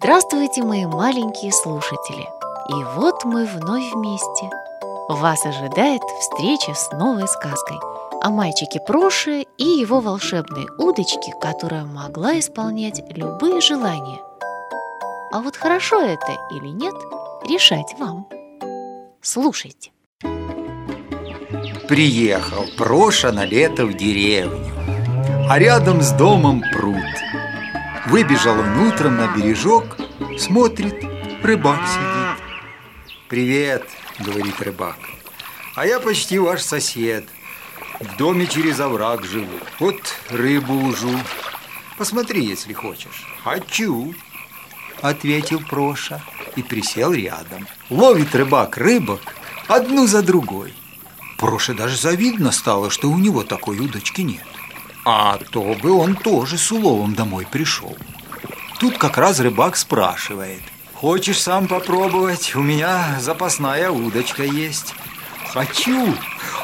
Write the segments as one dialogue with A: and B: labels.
A: Здравствуйте, мои маленькие слушатели! И вот мы вновь вместе. Вас ожидает встреча с новой сказкой о мальчике Проше и его волшебной удочке, которая могла исполнять любые желания. А вот хорошо это или нет, решать вам. Слушайте.
B: Приехал Проша на лето в деревню, а рядом с домом пруд – Выбежал он утром на бережок, смотрит, рыбак сидит. «Привет», — говорит рыбак, — «а я почти ваш сосед. В доме через овраг живу, вот рыбу ужу. Посмотри, если хочешь». «Хочу», — ответил Проша и присел рядом. Ловит рыбак рыбок одну за другой. Проше даже завидно стало, что у него такой удочки нет. А то бы он тоже с уловом домой пришел. Тут как раз рыбак спрашивает. Хочешь сам попробовать? У меня запасная удочка есть. Хочу,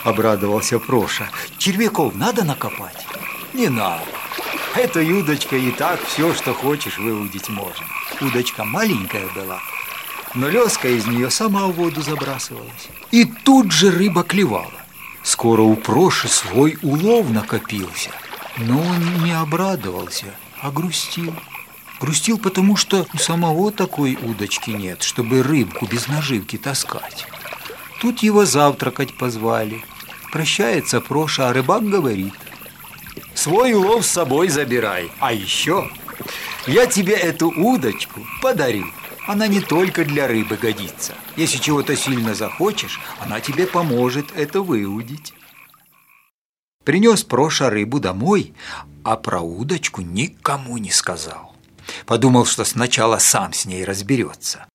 B: обрадовался Проша. Червяков надо накопать? Не надо. Эта удочка и так все, что хочешь, выудить можно. Удочка маленькая была, но леска из нее сама в воду забрасывалась. И тут же рыба клевала. Скоро у Проши свой улов накопился – но он не обрадовался, а грустил. Грустил, потому что у самого такой удочки нет, чтобы рыбку без наживки таскать. Тут его завтракать позвали. Прощается Проша, а рыбак говорит. Свой улов с собой забирай. А еще я тебе эту удочку подарю. Она не только для рыбы годится. Если чего-то сильно захочешь, она тебе поможет это выудить. Принес Проша рыбу домой, а про удочку никому не сказал. Подумал, что сначала сам с ней разберется.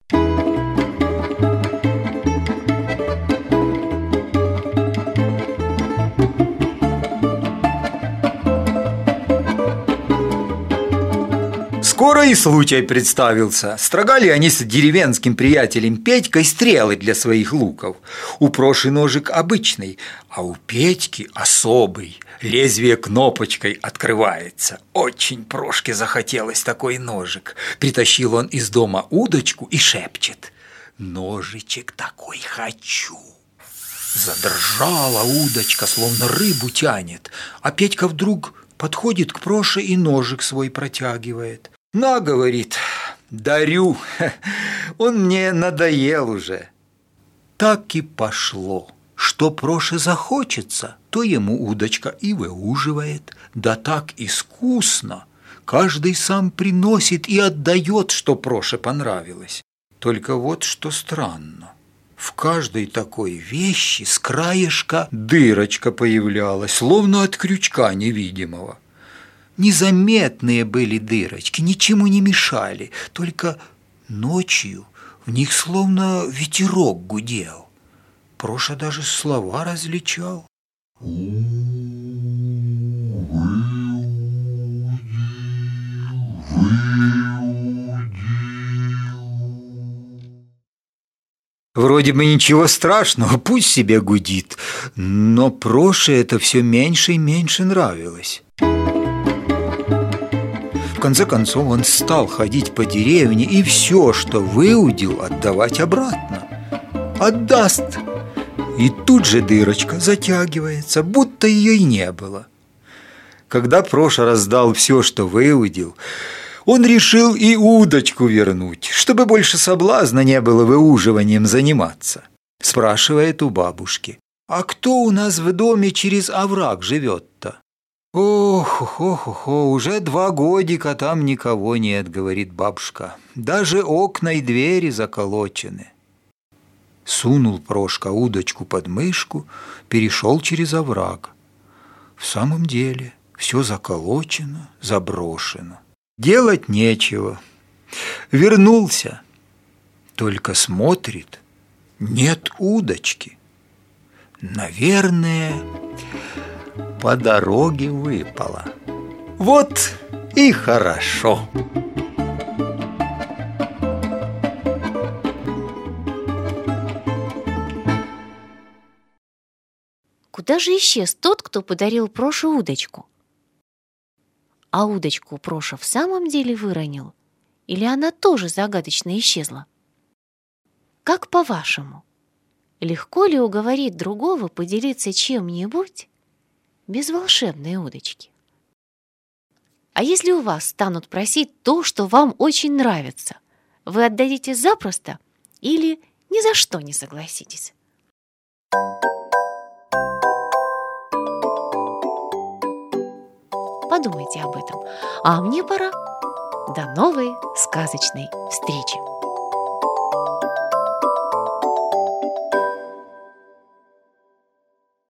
B: Скоро и случай представился. Строгали они с деревенским приятелем Петькой стрелы для своих луков. У Проши ножик обычный, а у Петьки особый. Лезвие кнопочкой открывается. Очень Прошке захотелось такой ножик. Притащил он из дома удочку и шепчет. «Ножичек такой хочу!» Задрожала удочка, словно рыбу тянет, а Петька вдруг подходит к Проше и ножик свой протягивает. «На, — говорит, — дарю, он мне надоел уже». Так и пошло. Что Проше захочется, то ему удочка и выуживает. Да так искусно. Каждый сам приносит и отдает, что Проше понравилось. Только вот что странно. В каждой такой вещи с краешка дырочка появлялась, словно от крючка невидимого. Незаметные были дырочки, ничему не мешали, только ночью в них словно ветерок гудел. Проша даже слова различал. Вроде бы ничего страшного, пусть себе гудит, но Проше это все меньше и меньше нравилось. В конце концов он стал ходить по деревне и все, что выудил, отдавать обратно. Отдаст. И тут же дырочка затягивается, будто ее и не было. Когда Проша раздал все, что выудил, он решил и удочку вернуть, чтобы больше соблазна не было выуживанием заниматься. Спрашивает у бабушки, а кто у нас в доме через овраг живет-то? «Ох, ох, ох, уже два годика там никого нет», — говорит бабушка. «Даже окна и двери заколочены». Сунул Прошка удочку под мышку, перешел через овраг. В самом деле все заколочено, заброшено. Делать нечего. Вернулся. Только смотрит, нет удочки. Наверное, по дороге выпало. Вот и хорошо.
A: Куда же исчез тот, кто подарил Проше удочку? А удочку Проша в самом деле выронил Или она тоже загадочно исчезла? Как по-вашему, легко ли уговорить другого поделиться чем-нибудь без волшебной удочки? А если у вас станут просить то, что вам очень нравится, вы отдадите запросто или ни за что не согласитесь? Подумайте об этом. А мне пора. До новой сказочной встречи!